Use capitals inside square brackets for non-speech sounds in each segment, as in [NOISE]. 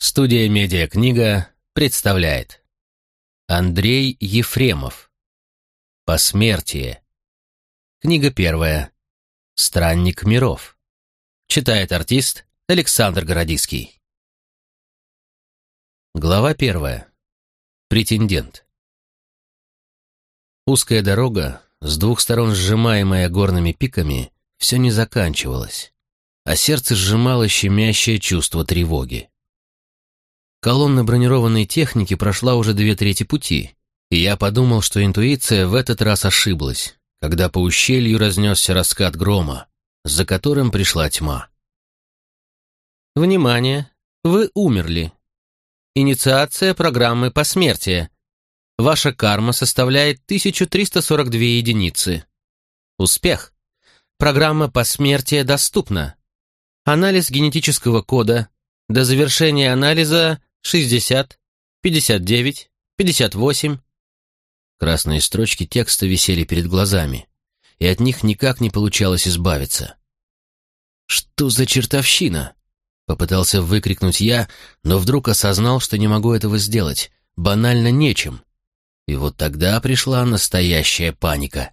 Студия «Медиакнига» представляет. Андрей Ефремов. «Посмертие» Книга первая. «Странник миров» Читает артист Александр Городиский Глава первая. Претендент. Узкая дорога, с двух сторон сжимаемая горными пиками, все не заканчивалась, а сердце сжимало щемящее чувство тревоги. Колонна бронированной техники прошла уже две трети пути, и я подумал, что интуиция в этот раз ошиблась, когда по ущелью разнесся раскат грома, за которым пришла тьма. Внимание! Вы умерли. Инициация программы посмертия. Ваша карма составляет 1342 единицы. Успех! Программа посмертия доступна. Анализ генетического кода. До завершения анализа шестьдесят, пятьдесят девять, пятьдесят восемь. Красные строчки текста висели перед глазами, и от них никак не получалось избавиться. «Что за чертовщина?» — попытался выкрикнуть я, но вдруг осознал, что не могу этого сделать, банально нечем. И вот тогда пришла настоящая паника.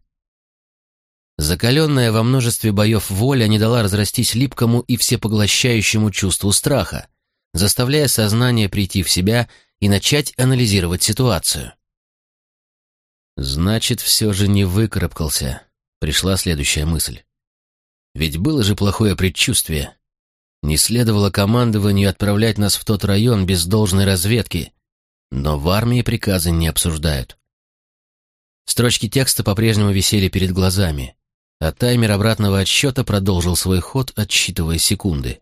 Закаленная во множестве боев воля не дала разрастись липкому и всепоглощающему чувству страха, заставляя сознание прийти в себя и начать анализировать ситуацию. Значит, все же не выкарабкался, пришла следующая мысль. Ведь было же плохое предчувствие. Не следовало командованию отправлять нас в тот район без должной разведки, но в армии приказы не обсуждают. Строчки текста по-прежнему висели перед глазами, а таймер обратного отсчета продолжил свой ход, отсчитывая секунды.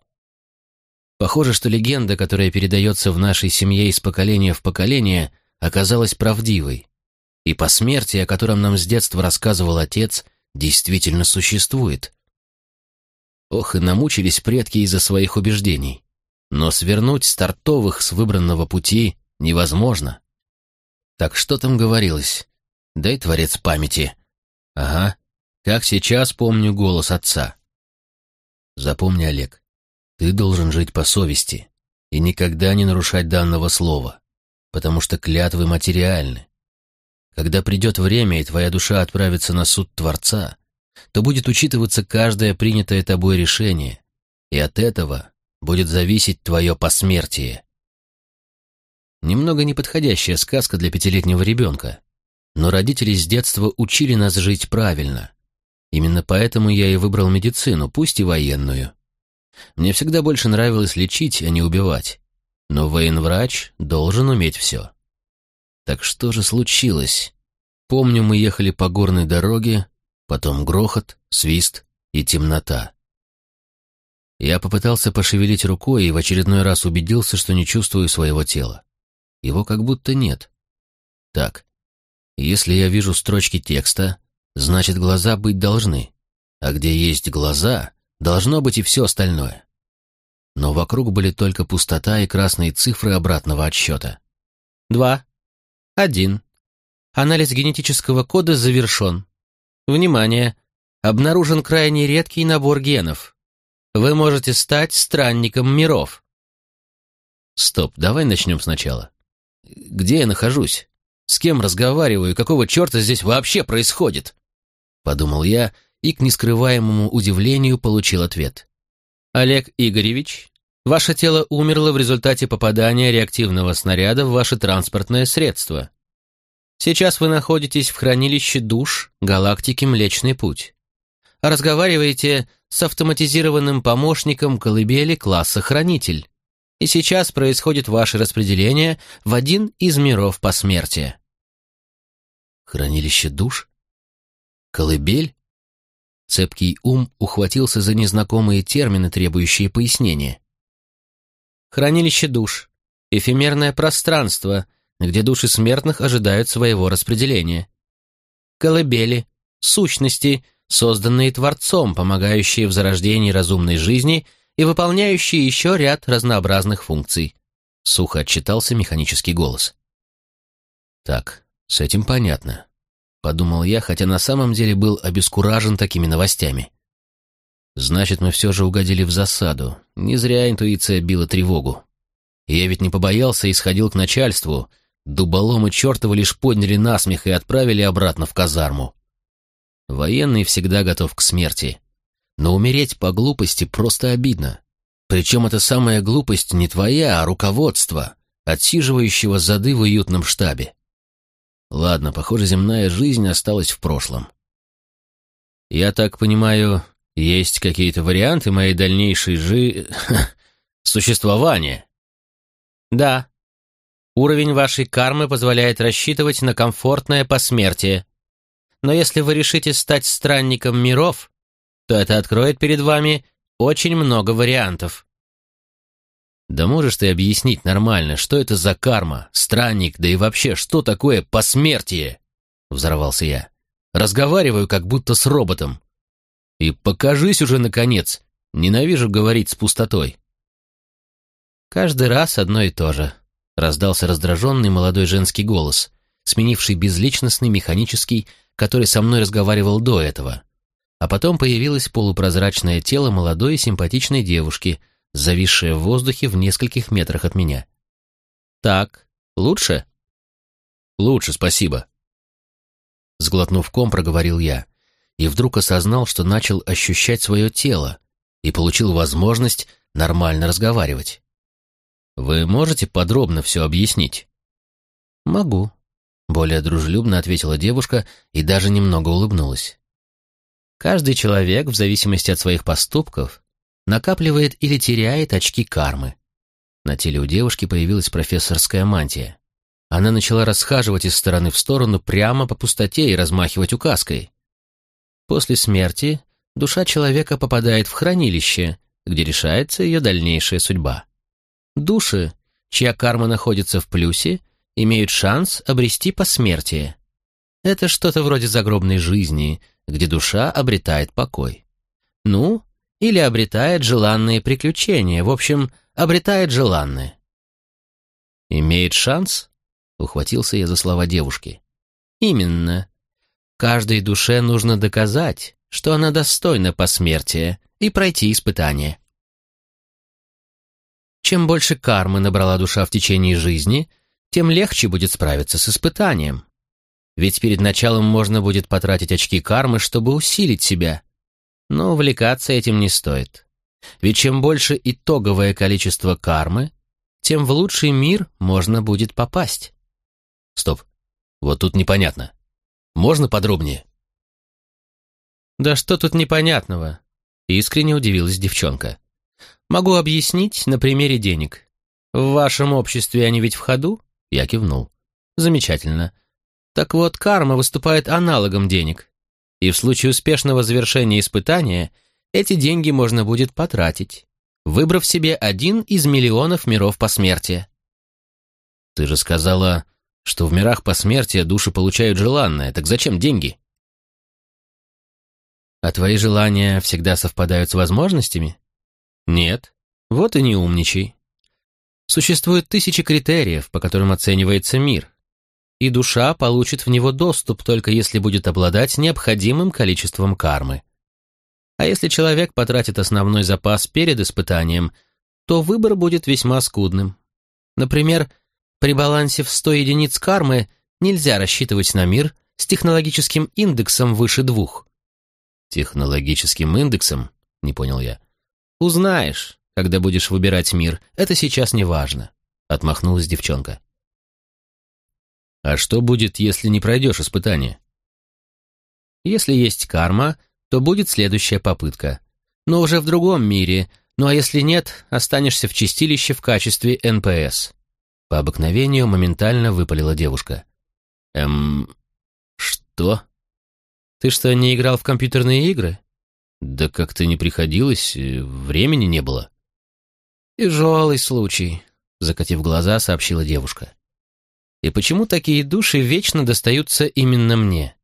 Похоже, что легенда, которая передается в нашей семье из поколения в поколение, оказалась правдивой. И посмертие, о котором нам с детства рассказывал отец, действительно существует. Ох, и намучились предки из-за своих убеждений. Но свернуть стартовых с выбранного пути невозможно. Так что там говорилось? Дай творец памяти. Ага, как сейчас помню голос отца. Запомни, Олег, ты должен жить по совести и никогда не нарушать данного слова, потому что клятвы материальны. Когда придет время, и твоя душа отправится на суд Творца, то будет учитываться каждое принятое тобой решение, и от этого будет зависеть твое посмертие. Немного неподходящая сказка для пятилетнего ребенка, но родители с детства учили нас жить правильно. Именно поэтому я и выбрал медицину, пусть и военную. Мне всегда больше нравилось лечить, а не убивать. Но военврач должен уметь все. Так что же случилось? Помню, мы ехали по горной дороге, потом грохот, свист и темнота. Я попытался пошевелить рукой и в очередной раз убедился, что не чувствую своего тела. Его как будто нет. Так, если я вижу строчки текста, значит глаза быть должны. А где есть глаза, Должно быть и все остальное. Но вокруг были только пустота и красные цифры обратного отсчета. Два. Один. Анализ генетического кода завершен. Внимание! Обнаружен крайне редкий набор генов. Вы можете стать странником миров. Стоп, давай начнем сначала. Где я нахожусь? С кем разговариваю? Какого черта здесь вообще происходит? Подумал я и к нескрываемому удивлению получил ответ. «Олег Игоревич, ваше тело умерло в результате попадания реактивного снаряда в ваше транспортное средство. Сейчас вы находитесь в хранилище душ галактики Млечный Путь. Разговариваете с автоматизированным помощником колыбели класса Хранитель. И сейчас происходит ваше распределение в один из миров посмертия». «Хранилище душ? Колыбель?» Цепкий ум ухватился за незнакомые термины, требующие пояснения. Хранилище душ. Эфемерное пространство, где души смертных ожидают своего распределения. Колыбели. Сущности, созданные Творцом, помогающие в зарождении разумной жизни и выполняющие еще ряд разнообразных функций. Сухо отчитался механический голос. Так, с этим понятно подумал я, хотя на самом деле был обескуражен такими новостями. Значит, мы все же угодили в засаду. Не зря интуиция била тревогу. Я ведь не побоялся и сходил к начальству. Дуболомы чертовы лишь подняли насмех и отправили обратно в казарму. Военный всегда готов к смерти. Но умереть по глупости просто обидно. Причем эта самая глупость не твоя, а руководство, отсиживающего зады в уютном штабе. Ладно, похоже, земная жизнь осталась в прошлом. Я так понимаю, есть какие-то варианты моей дальнейшей жи... [LAUGHS] существования? Да. Уровень вашей кармы позволяет рассчитывать на комфортное посмертие. Но если вы решите стать странником миров, то это откроет перед вами очень много вариантов. Да можешь ты объяснить нормально, что это за карма, странник, да и вообще, что такое посмертие? Взорвался я. Разговариваю как будто с роботом. И покажись уже, наконец. Ненавижу говорить с пустотой. Каждый раз одно и то же. Раздался раздраженный молодой женский голос, сменивший безличностный механический, который со мной разговаривал до этого. А потом появилось полупрозрачное тело молодой симпатичной девушки, зависшее в воздухе в нескольких метрах от меня. «Так, лучше?» «Лучше, спасибо», Сглотнув ком, проговорил я, и вдруг осознал, что начал ощущать свое тело и получил возможность нормально разговаривать. «Вы можете подробно все объяснить?» «Могу», — более дружелюбно ответила девушка и даже немного улыбнулась. «Каждый человек, в зависимости от своих поступков, накапливает или теряет очки кармы». На теле у девушки появилась профессорская мантия. Она начала расхаживать из стороны в сторону прямо по пустоте и размахивать указкой. После смерти душа человека попадает в хранилище, где решается ее дальнейшая судьба. Души, чья карма находится в плюсе, имеют шанс обрести посмертие. Это что-то вроде загробной жизни, где душа обретает покой. Ну, или обретает желанные приключения, в общем, обретает желанное. Имеет шанс? Ухватился я за слова девушки. Именно. Каждой душе нужно доказать, что она достойна посмертия и пройти испытание. Чем больше кармы набрала душа в течение жизни, тем легче будет справиться с испытанием. Ведь перед началом можно будет потратить очки кармы, чтобы усилить себя. Но увлекаться этим не стоит. Ведь чем больше итоговое количество кармы, тем в лучший мир можно будет попасть. Стоп. Вот тут непонятно. Можно подробнее? Да что тут непонятного? Искренне удивилась девчонка. Могу объяснить на примере денег. В вашем обществе они ведь в ходу? Я кивнул. Замечательно. Так вот, карма выступает аналогом денег. И в случае успешного завершения испытания эти деньги можно будет потратить, выбрав себе один из миллионов миров посмертия. Ты же сказала, что в мирах посмертия души получают желанное, так зачем деньги? А твои желания всегда совпадают с возможностями? Нет. Вот и не умничай. Существует тысячи критериев, по которым оценивается мир, и душа получит в него доступ только если будет обладать необходимым количеством кармы. А если человек потратит основной запас перед испытанием, то выбор будет весьма скудным. Например, при балансе в 100 единиц кармы нельзя рассчитывать на мир с технологическим индексом выше двух. Технологическим индексом? Не понял я. Узнаешь, когда будешь выбирать мир. Это сейчас не важно. Отмахнулась девчонка. А что будет, если не пройдешь испытание? Если есть карма, то будет следующая попытка. Но уже в другом мире. Ну а если нет, останешься в чистилище в качестве НПС. По обыкновению моментально выпалила девушка. «Эм... что?» «Ты что, не играл в компьютерные игры?» «Да как-то не приходилось, э, времени не было». «Тяжелый случай», — закатив глаза, сообщила девушка. «И почему такие души вечно достаются именно мне?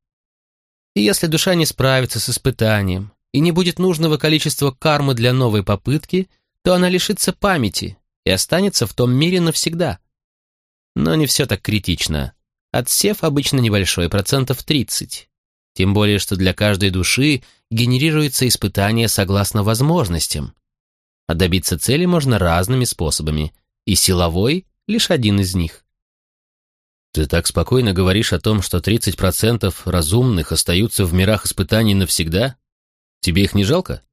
И если душа не справится с испытанием и не будет нужного количества кармы для новой попытки, то она лишится памяти и останется в том мире навсегда. Но не все так критично. Отсев обычно небольшой, процентов 30. Тем более, что для каждой души генерируется испытание согласно возможностям. А добиться цели можно разными способами. и силовой — лишь один из них. Ты так спокойно говоришь о том, что 30% разумных остаются в мирах испытаний навсегда? Тебе их не жалко?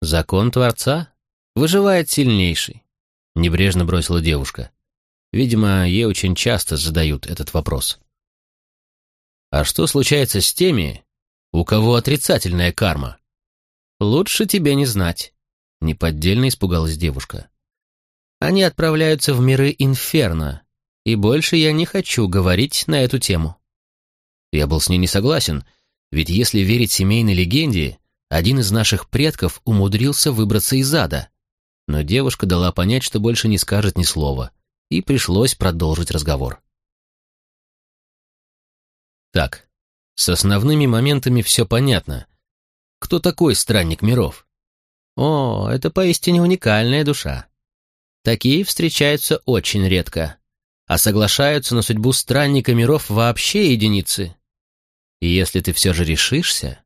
Закон Творца выживает сильнейший, небрежно бросила девушка. Видимо, ей очень часто задают этот вопрос. А что случается с теми, у кого отрицательная карма? Лучше тебе не знать, неподдельно испугалась девушка. Они отправляются в миры инферно, и больше я не хочу говорить на эту тему. Я был с ней не согласен, ведь если верить семейной легенде, один из наших предков умудрился выбраться из ада. Но девушка дала понять, что больше не скажет ни слова, и пришлось продолжить разговор. Так, с основными моментами все понятно. Кто такой странник миров? О, это поистине уникальная душа. Такие встречаются очень редко а соглашаются на судьбу странника миров вообще единицы. И если ты все же решишься,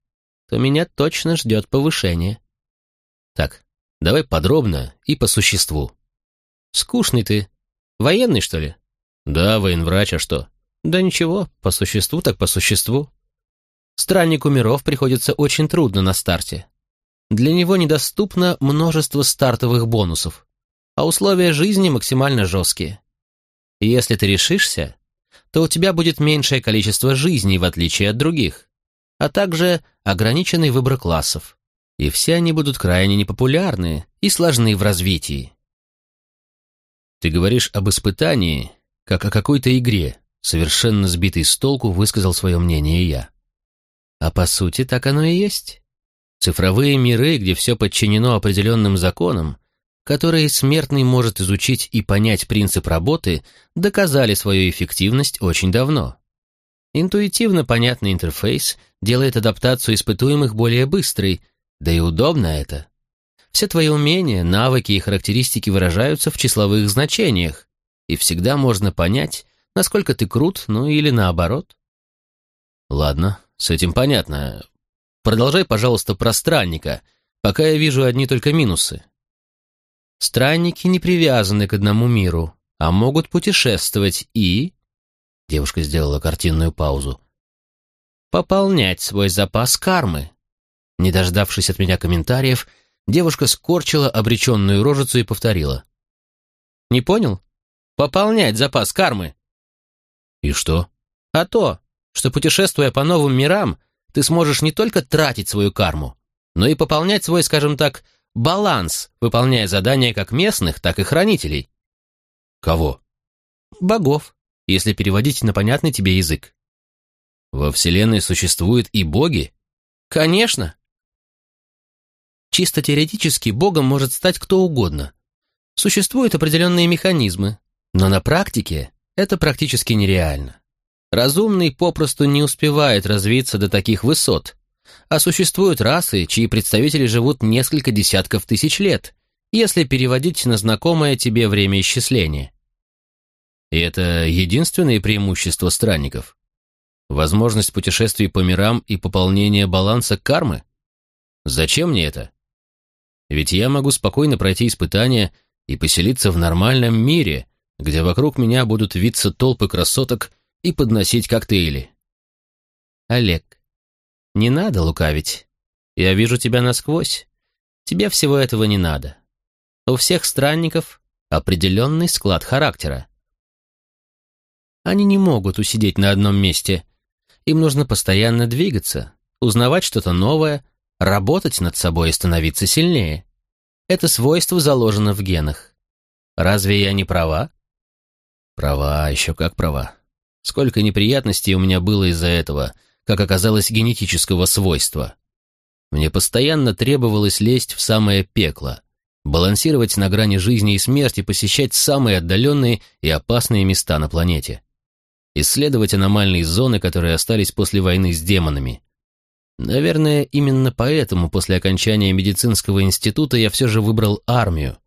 то меня точно ждет повышение. Так, давай подробно и по существу. Скучный ты. Военный, что ли? Да, военврач, а что? Да ничего, по существу так по существу. Страннику миров приходится очень трудно на старте. Для него недоступно множество стартовых бонусов, а условия жизни максимально жесткие. И если ты решишься, то у тебя будет меньшее количество жизней, в отличие от других, а также ограниченный выбор классов. И все они будут крайне непопулярны и сложны в развитии. Ты говоришь об испытании, как о какой-то игре, совершенно сбитый с толку высказал свое мнение я. А по сути так оно и есть. Цифровые миры, где все подчинено определенным законам, которые смертный может изучить и понять принцип работы, доказали свою эффективность очень давно. Интуитивно понятный интерфейс делает адаптацию испытуемых более быстрой, да и удобно это. Все твои умения, навыки и характеристики выражаются в числовых значениях, и всегда можно понять, насколько ты крут, ну или наоборот. Ладно, с этим понятно. Продолжай, пожалуйста, про странника, пока я вижу одни только минусы. Странники не привязаны к одному миру, а могут путешествовать и...» Девушка сделала картинную паузу. «Пополнять свой запас кармы». Не дождавшись от меня комментариев, девушка скорчила обреченную рожицу и повторила. «Не понял? Пополнять запас кармы». «И что?» «А то, что путешествуя по новым мирам, ты сможешь не только тратить свою карму, но и пополнять свой, скажем так, баланс, выполняя задания как местных, так и хранителей. Кого? Богов, если переводить на понятный тебе язык. Во Вселенной существуют и боги? Конечно. Чисто теоретически богом может стать кто угодно. Существуют определенные механизмы, но на практике это практически нереально. Разумный попросту не успевает развиться до таких высот, а существуют расы, чьи представители живут несколько десятков тысяч лет, если переводить на знакомое тебе время исчисления. И это единственное преимущество странников? Возможность путешествий по мирам и пополнение баланса кармы? Зачем мне это? Ведь я могу спокойно пройти испытания и поселиться в нормальном мире, где вокруг меня будут виться толпы красоток и подносить коктейли. Олег, не надо лукавить. Я вижу тебя насквозь. Тебе всего этого не надо. У всех странников определенный склад характера. Они не могут усидеть на одном месте. Им нужно постоянно двигаться, узнавать что-то новое, работать над собой и становиться сильнее. Это свойство заложено в генах. Разве я не права? Права, еще как права. Сколько неприятностей у меня было из-за этого, как оказалось, генетического свойства. Мне постоянно требовалось лезть в самое пекло, балансировать на грани жизни и смерти, посещать самые отдаленные и опасные места на планете, исследовать аномальные зоны, которые остались после войны с демонами. Наверное, именно поэтому после окончания медицинского института я все же выбрал армию,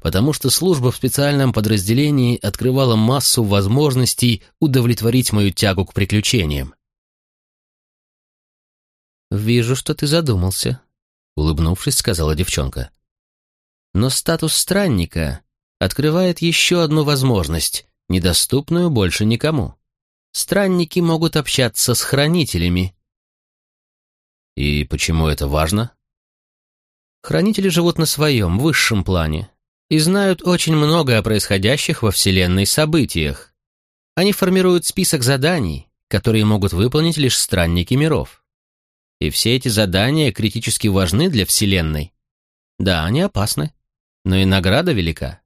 потому что служба в специальном подразделении открывала массу возможностей удовлетворить мою тягу к приключениям. «Вижу, что ты задумался», — улыбнувшись, сказала девчонка. «Но статус странника открывает еще одну возможность, недоступную больше никому. Странники могут общаться с хранителями. И почему это важно? Хранители живут на своем, высшем плане и знают очень много о происходящих во Вселенной событиях. Они формируют список заданий, которые могут выполнить лишь странники миров. И все эти задания критически важны для Вселенной. Да, они опасны, но и награда велика.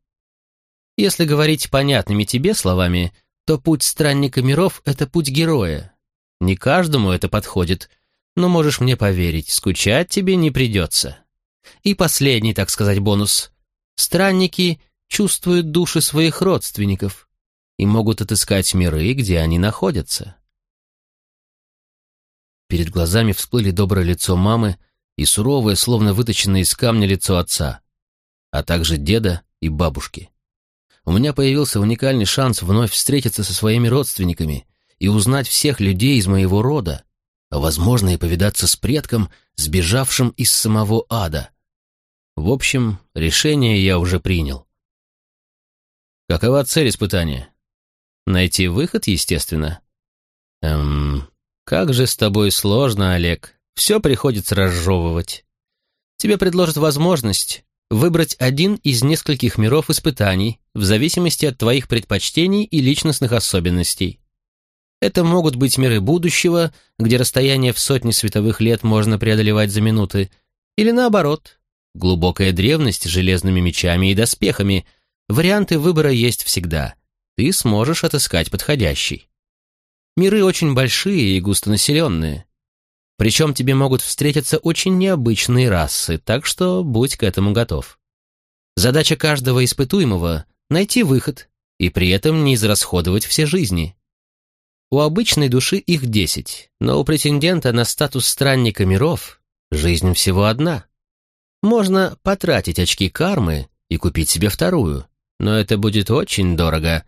Если говорить понятными тебе словами, то путь странника миров — это путь героя. Не каждому это подходит, но можешь мне поверить, скучать тебе не придется. И последний, так сказать, бонус. Странники чувствуют души своих родственников и могут отыскать миры, где они находятся. Перед глазами всплыли доброе лицо мамы и суровое, словно выточенное из камня лицо отца, а также деда и бабушки. У меня появился уникальный шанс вновь встретиться со своими родственниками и узнать всех людей из моего рода, а, возможно, и повидаться с предком, сбежавшим из самого ада. В общем, решение я уже принял. Какова цель испытания? Найти выход, естественно. Эм, как же с тобой сложно, Олег. Все приходится разжевывать. Тебе предложат возможность выбрать один из нескольких миров испытаний в зависимости от твоих предпочтений и личностных особенностей. Это могут быть миры будущего, где расстояние в сотни световых лет можно преодолевать за минуты, или наоборот, глубокая древность железными мечами и доспехами. Варианты выбора есть всегда. Ты сможешь отыскать подходящий. Миры очень большие и густонаселенные. Причем тебе могут встретиться очень необычные расы, так что будь к этому готов. Задача каждого испытуемого — найти выход и при этом не израсходовать все жизни. У обычной души их десять, но у претендента на статус странника миров жизнь всего одна. Можно потратить очки кармы и купить себе вторую, но это будет очень дорого,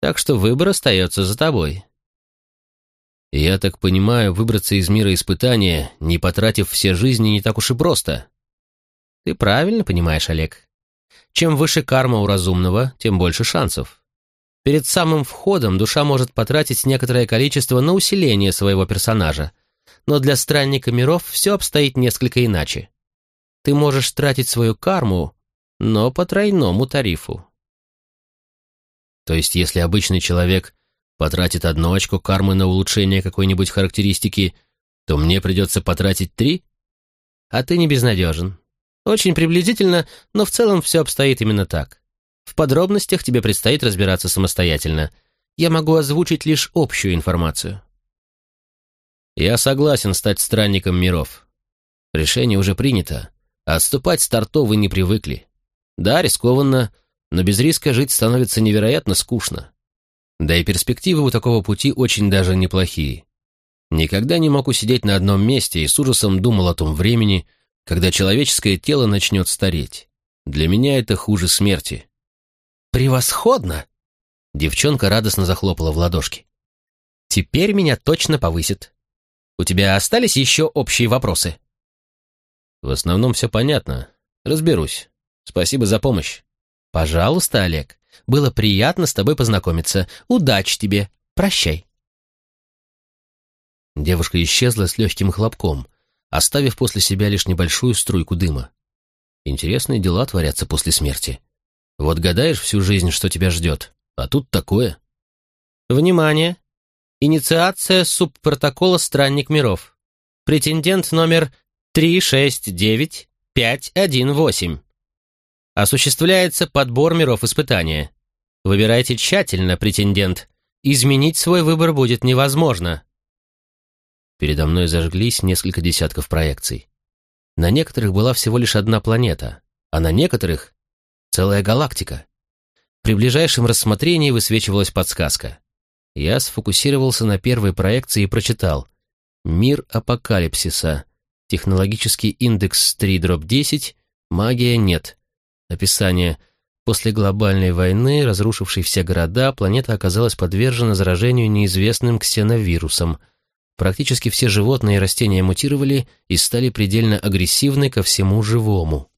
так что выбор остается за тобой. Я так понимаю, выбраться из мира испытания, не потратив все жизни, не так уж и просто. Ты правильно понимаешь, Олег. Чем выше карма у разумного, тем больше шансов. Перед самым входом душа может потратить некоторое количество на усиление своего персонажа, но для странника миров все обстоит несколько иначе. Ты можешь тратить свою карму, но по тройному тарифу. То есть, если обычный человек потратит одно очко кармы на улучшение какой-нибудь характеристики, то мне придется потратить три? А ты не безнадежен. Очень приблизительно, но в целом все обстоит именно так. В подробностях тебе предстоит разбираться самостоятельно. Я могу озвучить лишь общую информацию. Я согласен стать странником миров. Решение уже принято, отступать стартовы не привыкли. Да, рискованно, но без риска жить становится невероятно скучно. Да и перспективы у такого пути очень даже неплохие. Никогда не мог усидеть на одном месте и с ужасом думал о том времени, когда человеческое тело начнет стареть. Для меня это хуже смерти. «Превосходно!» Девчонка радостно захлопала в ладошки. «Теперь меня точно повысит. У тебя остались еще общие вопросы?» «В основном все понятно. Разберусь. Спасибо за помощь». «Пожалуйста, Олег. Было приятно с тобой познакомиться. Удачи тебе. Прощай». Девушка исчезла с легким хлопком, оставив после себя лишь небольшую струйку дыма. Интересные дела творятся после смерти. Вот гадаешь всю жизнь, что тебя ждет, а тут такое. Внимание! Инициация субпротокола «Странник миров». Претендент номер 369518. Осуществляется подбор миров испытания. Выбирайте тщательно, претендент. Изменить свой выбор будет невозможно. Передо мной зажглись несколько десятков проекций. На некоторых была всего лишь одна планета, а на некоторых — целая галактика. При ближайшем рассмотрении высвечивалась подсказка. Я сфокусировался на первой проекции и прочитал «Мир апокалипсиса», технологический индекс 3-10, магия нет, Описание. После глобальной войны, разрушившей все города, планета оказалась подвержена заражению неизвестным ксеновирусом. Практически все животные и растения мутировали и стали предельно агрессивны ко всему живому.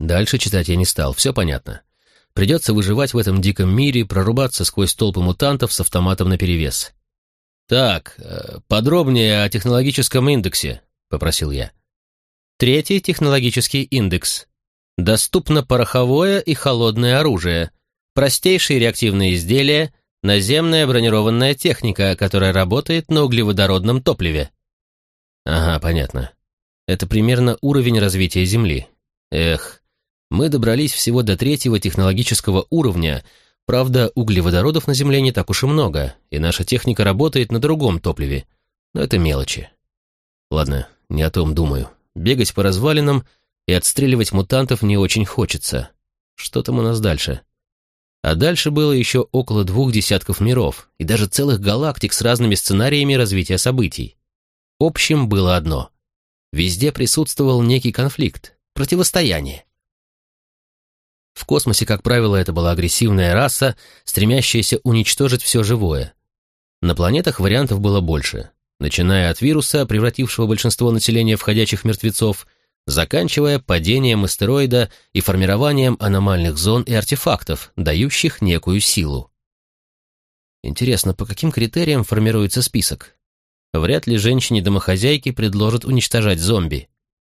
Дальше читать я не стал, все понятно. Придется выживать в этом диком мире, прорубаться сквозь толпы мутантов с автоматом наперевес. «Так, э, подробнее о технологическом индексе», — попросил я. Третий технологический индекс. Доступно пороховое и холодное оружие, простейшие реактивные изделия, наземная бронированная техника, которая работает на углеводородном топливе. Ага, понятно. Это примерно уровень развития Земли. Эх, мы добрались всего до третьего технологического уровня, правда, углеводородов на Земле не так уж и много, и наша техника работает на другом топливе. Но это мелочи. Ладно, не о том думаю. Бегать по развалинам и отстреливать мутантов не очень хочется. Что там у нас дальше? А дальше было еще около двух десятков миров и даже целых галактик с разными сценариями развития событий. Общим было одно. Везде присутствовал некий конфликт, противостояние. В космосе, как правило, это была агрессивная раса, стремящаяся уничтожить все живое. На планетах вариантов было больше, начиная от вируса, превратившего большинство населения в ходячих мертвецов, заканчивая падением астероида и формированием аномальных зон и артефактов, дающих некую силу. Интересно, по каким критериям формируется список? Вряд ли женщине-домохозяйке предложат уничтожать зомби.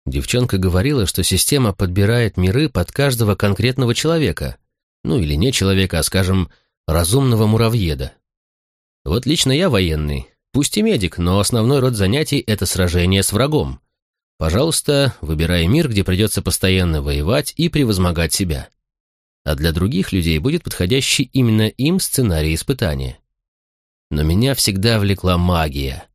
Девчонка говорила, что система подбирает миры под каждого конкретного человека. Ну или не человека, а, скажем, разумного муравьеда. Вот лично я военный, пусть и медик, но основной род занятий — это сражение с врагом. Пожалуйста, выбирай мир, где придется постоянно воевать и превозмогать себя. А для других людей будет подходящий именно им сценарий испытания. Но меня всегда влекла магия.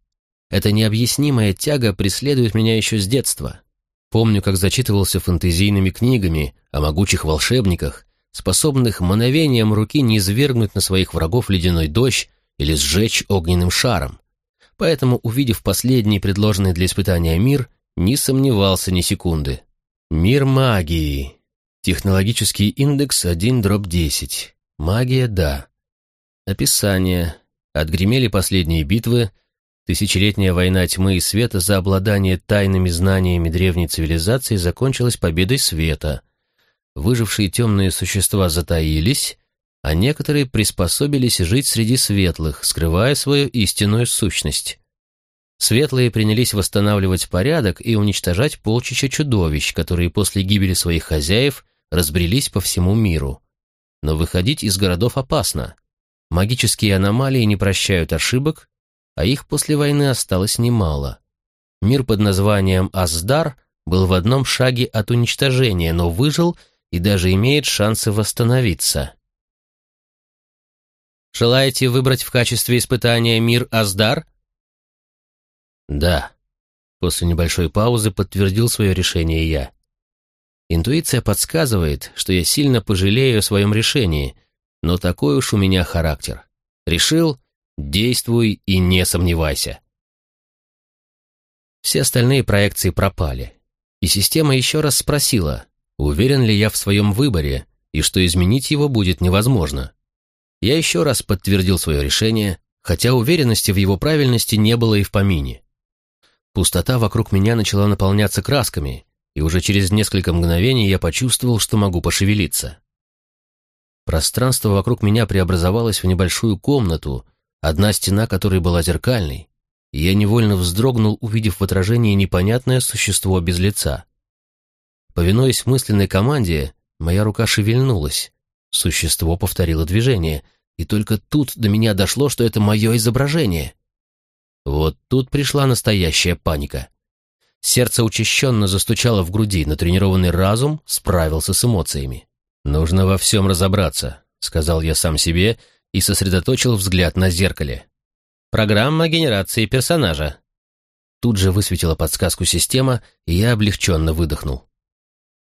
Эта необъяснимая тяга преследует меня еще с детства. Помню, как зачитывался фэнтезийными книгами о могучих волшебниках, способных мановением руки не извергнуть на своих врагов ледяной дождь или сжечь огненным шаром. Поэтому, увидев последний предложенный для испытания мир, не сомневался ни секунды. Мир магии. Технологический индекс 1 дробь 10. Магия – да. Описание. Отгремели последние битвы, Тысячелетняя война тьмы и света за обладание тайными знаниями древней цивилизации закончилась победой света. Выжившие темные существа затаились, а некоторые приспособились жить среди светлых, скрывая свою истинную сущность. Светлые принялись восстанавливать порядок и уничтожать полчища чудовищ, которые после гибели своих хозяев разбрелись по всему миру. Но выходить из городов опасно. Магические аномалии не прощают ошибок, а их после войны осталось немало. Мир под названием Аздар был в одном шаге от уничтожения, но выжил и даже имеет шансы восстановиться. Желаете выбрать в качестве испытания мир Аздар? Да. После небольшой паузы подтвердил свое решение я. Интуиция подсказывает, что я сильно пожалею о своем решении, но такой уж у меня характер. Решил Действуй и не сомневайся. Все остальные проекции пропали, и система еще раз спросила, уверен ли я в своем выборе и что изменить его будет невозможно. Я еще раз подтвердил свое решение, хотя уверенности в его правильности не было и в помине. Пустота вокруг меня начала наполняться красками, и уже через несколько мгновений я почувствовал, что могу пошевелиться. Пространство вокруг меня преобразовалось в небольшую комнату, одна стена которой была зеркальной, и я невольно вздрогнул, увидев в отражении непонятное существо без лица. Повинуясь мысленной команде, моя рука шевельнулась. Существо повторило движение, и только тут до меня дошло, что это мое изображение. Вот тут пришла настоящая паника. Сердце учащенно застучало в груди, но тренированный разум справился с эмоциями. «Нужно во всем разобраться», — сказал я сам себе, и сосредоточил взгляд на зеркале. «Программа генерации персонажа». Тут же высветила подсказку система, и я облегченно выдохнул.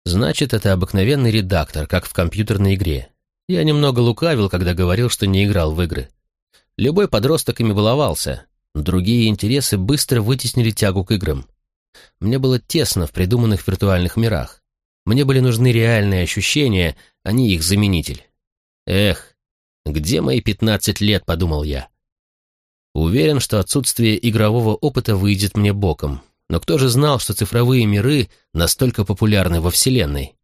Значит, это обыкновенный редактор, как в компьютерной игре. Я немного лукавил, когда говорил, что не играл в игры. Любой подросток ими баловался. Другие интересы быстро вытеснили тягу к играм. Мне было тесно в придуманных виртуальных мирах. Мне были нужны реальные ощущения, а не их заменитель. Эх, где мои пятнадцать лет, подумал я. Уверен, что отсутствие игрового опыта выйдет мне боком. Но кто же знал, что цифровые миры настолько популярны во Вселенной?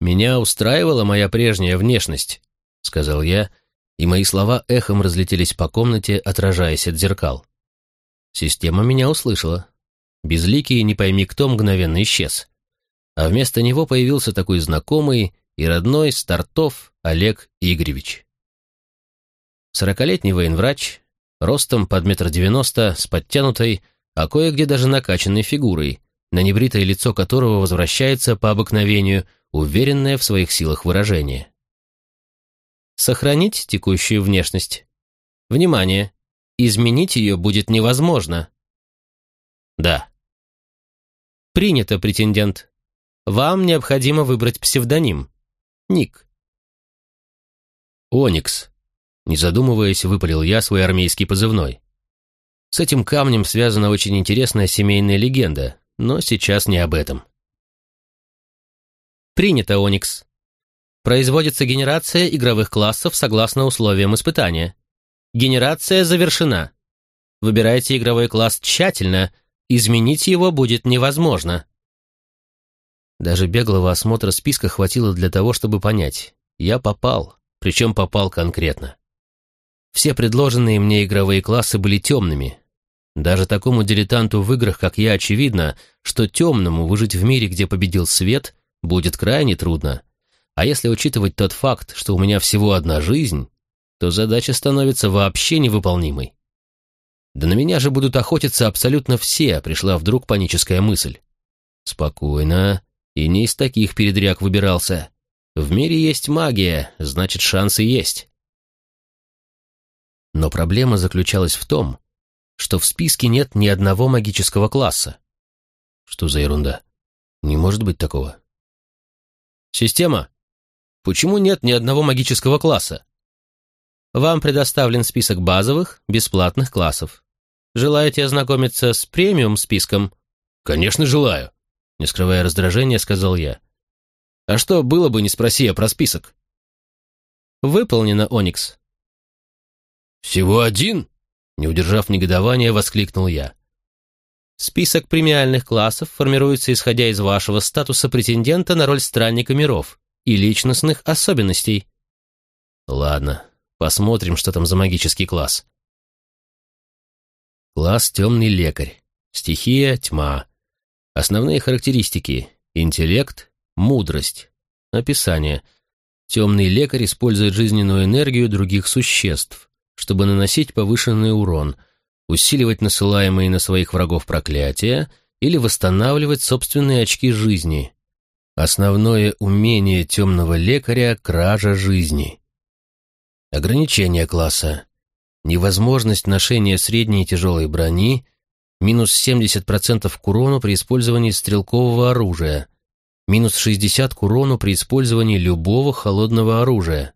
«Меня устраивала моя прежняя внешность», — сказал я, и мои слова эхом разлетелись по комнате, отражаясь от зеркал. Система меня услышала. Безликий, не пойми кто, мгновенно исчез. А вместо него появился такой знакомый и родной стартов Олег Игоревич. Сорокалетний военврач, ростом под метр девяносто, с подтянутой, а кое-где даже накачанной фигурой, на небритое лицо которого возвращается по обыкновению уверенное в своих силах выражение. Сохранить текущую внешность. Внимание! Изменить ее будет невозможно. Да. Принято, претендент. Вам необходимо выбрать псевдоним. Ник. Оникс. Не задумываясь, выпалил я свой армейский позывной. С этим камнем связана очень интересная семейная легенда, но сейчас не об этом. Принято, Оникс. Производится генерация игровых классов согласно условиям испытания. Генерация завершена. Выбирайте игровой класс тщательно, изменить его будет невозможно. Даже беглого осмотра списка хватило для того, чтобы понять. Я попал, причем попал конкретно. Все предложенные мне игровые классы были темными. Даже такому дилетанту в играх, как я, очевидно, что темному выжить в мире, где победил свет, будет крайне трудно. А если учитывать тот факт, что у меня всего одна жизнь, то задача становится вообще невыполнимой. Да на меня же будут охотиться абсолютно все, пришла вдруг паническая мысль. Спокойно, и не из таких передряг выбирался. В мире есть магия, значит, шансы есть. Но проблема заключалась в том, что в списке нет ни одного магического класса. Что за ерунда? Не может быть такого. Система, почему нет ни одного магического класса? Вам предоставлен список базовых, бесплатных классов. Желаете ознакомиться с премиум-списком? Конечно, желаю, не скрывая раздражения, сказал я. А что было бы, не спроси я про список? Выполнено, Оникс. «Всего один?» Не удержав негодования, воскликнул я. Список премиальных классов формируется исходя из вашего статуса претендента на роль странника миров и личностных особенностей. Ладно, посмотрим, что там за магический класс. Класс «Темный лекарь». Стихия «Тьма». Основные характеристики – интеллект, мудрость. Описание. Темный лекарь использует жизненную энергию других существ чтобы наносить повышенный урон, усиливать насылаемые на своих врагов проклятия или восстанавливать собственные очки жизни. Основное умение темного лекаря – кража жизни. Ограничение класса. Невозможность ношения средней и тяжелой брони, минус 70% к урону при использовании стрелкового оружия, минус 60 к урону при использовании любого холодного оружия,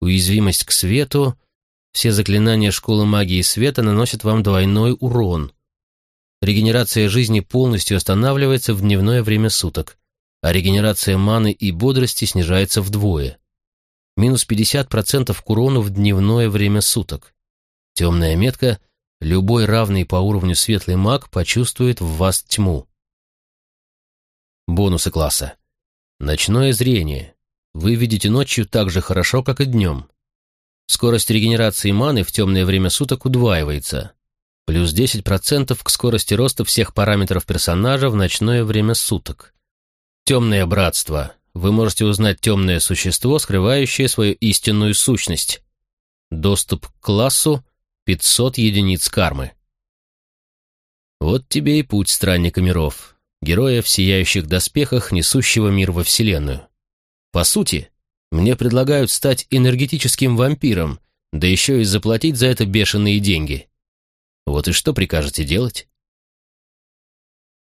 уязвимость к свету – все заклинания школы магии света наносят вам двойной урон. Регенерация жизни полностью останавливается в дневное время суток, а регенерация маны и бодрости снижается вдвое. Минус 50% к урону в дневное время суток. Темная метка – любой равный по уровню светлый маг почувствует в вас тьму. Бонусы класса. Ночное зрение. Вы видите ночью так же хорошо, как и днем. Скорость регенерации маны в темное время суток удваивается. Плюс 10% к скорости роста всех параметров персонажа в ночное время суток. Темное братство. Вы можете узнать темное существо, скрывающее свою истинную сущность. Доступ к классу 500 единиц кармы. Вот тебе и путь странника миров, героя в сияющих доспехах, несущего мир во Вселенную. По сути, мне предлагают стать энергетическим вампиром, да еще и заплатить за это бешеные деньги. Вот и что прикажете делать?